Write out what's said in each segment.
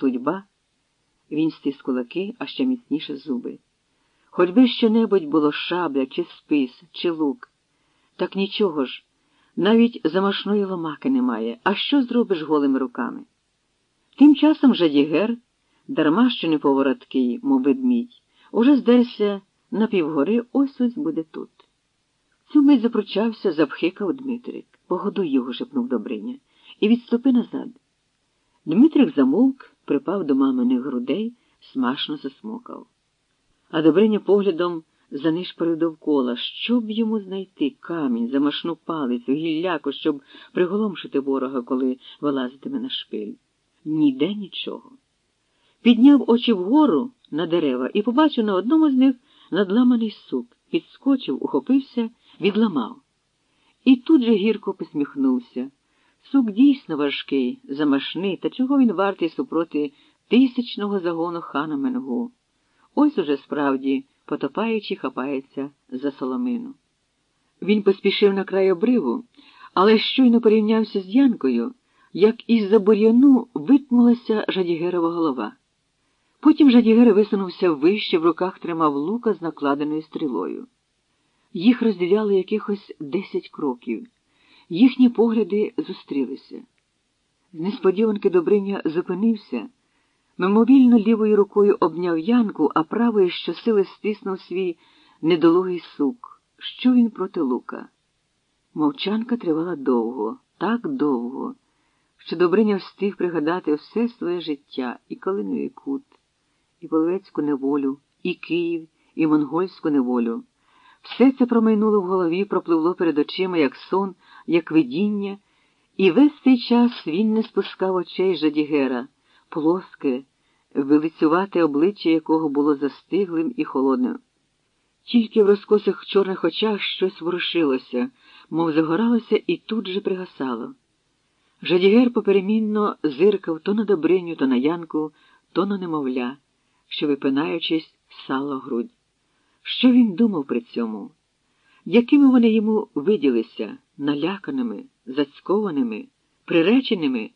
судьба. Він стис кулаки, а ще міцніше зуби. Хоч би що-небудь було шабля, чи спис, чи лук. Так нічого ж, навіть замашної ломаки немає. А що зробиш голими руками? Тим часом Жадігер, дарма що не повороткий, мов ведмідь, уже здерся на півгори ось ось буде тут. Цю мить запручався, запхикав Дмитрик. Погодуй його, шепнув Добриня, і відступи назад. Дмитрик замовк, припав до маминих грудей, смашно засмокав. А Добриня поглядом занишпорив довкола, щоб йому знайти камінь, замашну палицю, гілляку, щоб приголомшити ворога, коли вилазитиме на шпиль. Ніде нічого. Підняв очі вгору на дерева і побачив на одному з них надламаний сук, підскочив, ухопився, відламав. І тут же гірко посміхнувся. Сук дійсно важкий, замашний, та чого він вартий супроти тисячного загону хана Менгу. Ось уже справді, потопаючи, хапається за соломину. Він поспішив на край обриву, але щойно порівнявся з Янкою, як із за бур'яну витмулася Жадігерова голова. Потім Жадігер висунувся вище, в руках тримав лука з накладеною стрілою. Їх розділяли якихось десять кроків. Їхні погляди зустрілися. З несподіванки Добриня зупинився, мимовільно лівою рукою обняв Янку, а правою щосили стиснув свій недолугий сук. Що він проти лука? Мовчанка тривала довго, так довго, що Добриня встиг пригадати все своє життя і Калиновий кут, і Половецьку неволю, і Київ, і монгольську неволю. Все це промайнуло в голові, пропливло перед очима, як сон, як видіння, і весь цей час він не спускав очей Жадігера, плоске, вилицювате обличчя якого було застиглим і холодним. Тільки в розкосих чорних очах щось ворушилося, мов загоралося і тут же пригасало. Жадігер поперемінно зиркав то на Добриню, то на Янку, то на немовля, що, випинаючись, сало грудь. Що він думав при цьому? Якими вони йому виділися наляканими, зацькованими, приреченими?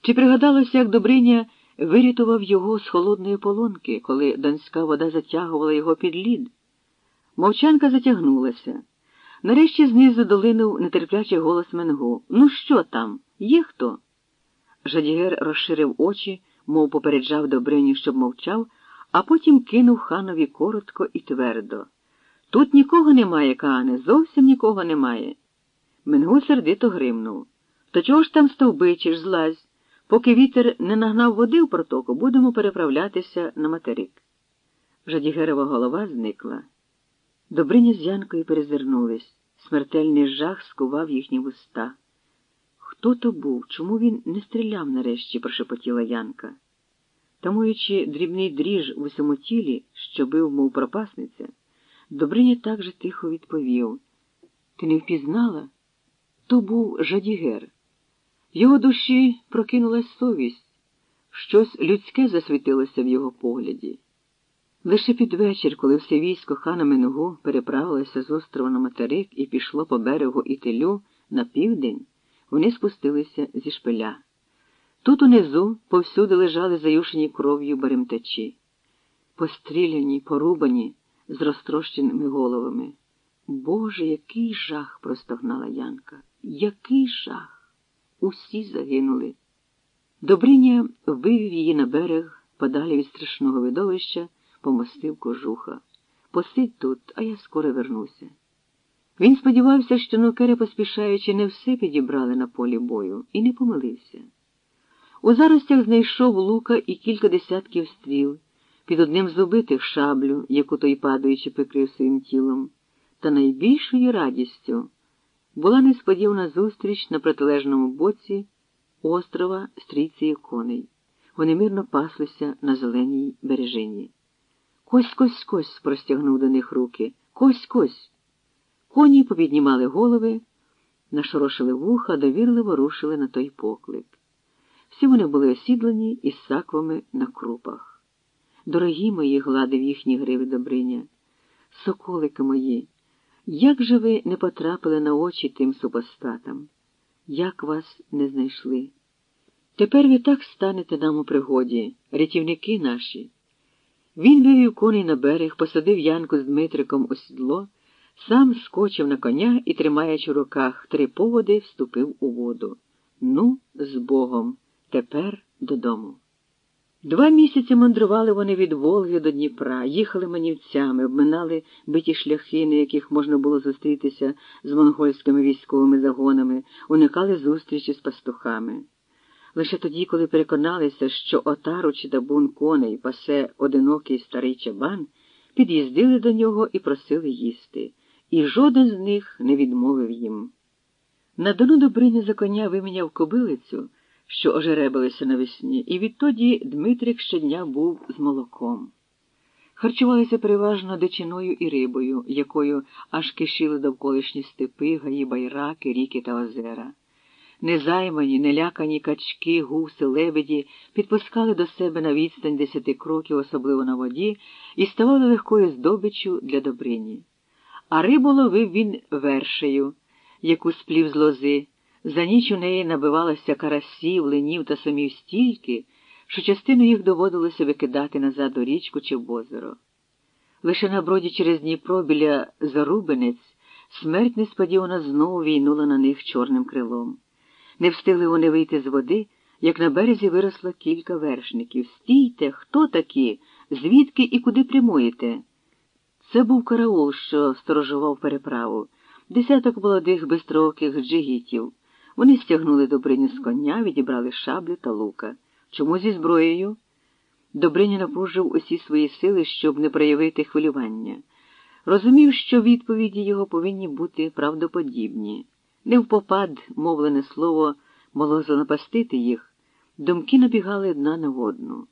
Чи пригадалося, як Добриня вирятував його з холодної полонки, коли донська вода затягувала його під лід? Мовчанка затягнулася. Нарешті знизу долинув нетерплячий голос Менгу. Ну, що там? Є хто? Жадігер розширив очі, мов попереджав Добриню, щоб мовчав а потім кинув ханові коротко і твердо. Тут нікого немає, Каане, зовсім нікого немає. Менгу сердито гримнув. То чого ж там стовбичиш, злазь? Поки вітер не нагнав води в протоку, будемо переправлятися на материк. Жадігерова голова зникла. Добриня з Янкою перезирнулись. Смертельний жах скував їхні вуста. Хто то був? Чому він не стріляв нарешті? прошепотіла Янка. Тамуючи дрібний дріж в усьому тілі, що бив, мов пропасниця, Добриня так же тихо відповів Ти не впізнала? То був жадігер. Його душі прокинулась совість, щось людське засвітилося в його погляді. Лише під вечір, коли все військо хана Менугу переправилося з острова на материк і пішло по берегу Ітилю на південь, вони спустилися зі шпиля. Тут унизу повсюди лежали заюшені кров'ю баремтачі, постріляні, порубані з розтрощеними головами. Боже, який жах! простогнала Янка. Який жах! Усі загинули. Добриня вивів її на берег, подалі від страшного видовища, помостив кожуха. Посидь тут, а я скоро вернуся. Він сподівався, що нукери, поспішаючи, не все підібрали на полі бою, і не помилився. У заростях знайшов лука і кілька десятків стріл, під одним з убитих шаблю, яку той падаючи прикрив своїм тілом, та найбільшою радістю була несподівана зустріч на протилежному боці острова стрійці коней. Вони мирно паслися на зеленій бережині. Кось кось кось простягнув до них руки. Кось кось. Коні попіднімали голови, нашорошили вуха, довірливо рушили на той поклик. Всі вони були осідлені із саквами на крупах. Дорогі мої, гладив їхні гриви Добриня, соколики мої, як же ви не потрапили на очі тим супостатам? Як вас не знайшли? Тепер ви так станете нам у пригоді, рятівники наші. Він вивів коней на берег, посадив Янку з Дмитриком у сідло, сам скочив на коня і, тримаючи в руках три поводи, вступив у воду. Ну, з Богом, тепер додому. Два місяці мандрували вони від Волги до Дніпра, їхали манівцями, обминали биті шляхи, на яких можна було зустрітися з монгольськими військовими загонами, уникали зустрічі з пастухами. Лише тоді, коли переконалися, що отару чи табун коней пасе одинокий старий чабан, під'їздили до нього і просили їсти, і жоден з них не відмовив їм. На дону Добриня за коня виміняв кобилицю що ожеребилися навесні, і відтоді Дмитрик щодня був з молоком. Харчувалися переважно дичиною і рибою, якою аж кишіли довколишні степи, гаї байраки, ріки та озера. Незаймані, нелякані качки, гуси, лебеді підпускали до себе на відстань десяти кроків, особливо на воді, і ставали легкою здобиччю для Добрині. А рибу ловив він вершею, яку сплів з лози. За ніч у неї набивалося карасів, ленів та самів стільки, що частину їх доводилося викидати назад у річку чи в озеро. Лише на броді через Дніпро біля Зарубинець смерть несподівано знову війнула на них чорним крилом. Не встигли вони вийти з води, як на березі виросло кілька вершників. Стійте, хто такі? Звідки і куди прямуєте? Це був караул, що сторожував переправу, десяток молодих бистроких джигітів. Вони стягнули Добриню з коня, відібрали шаблю та лука. Чому зі зброєю? Добриня напружив усі свої сили, щоб не проявити хвилювання. Розумів, що відповіді його повинні бути правдоподібні. Не впопад, мовлене слово, могло занапастити їх, думки набігали одна на одну.